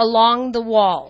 along the wall.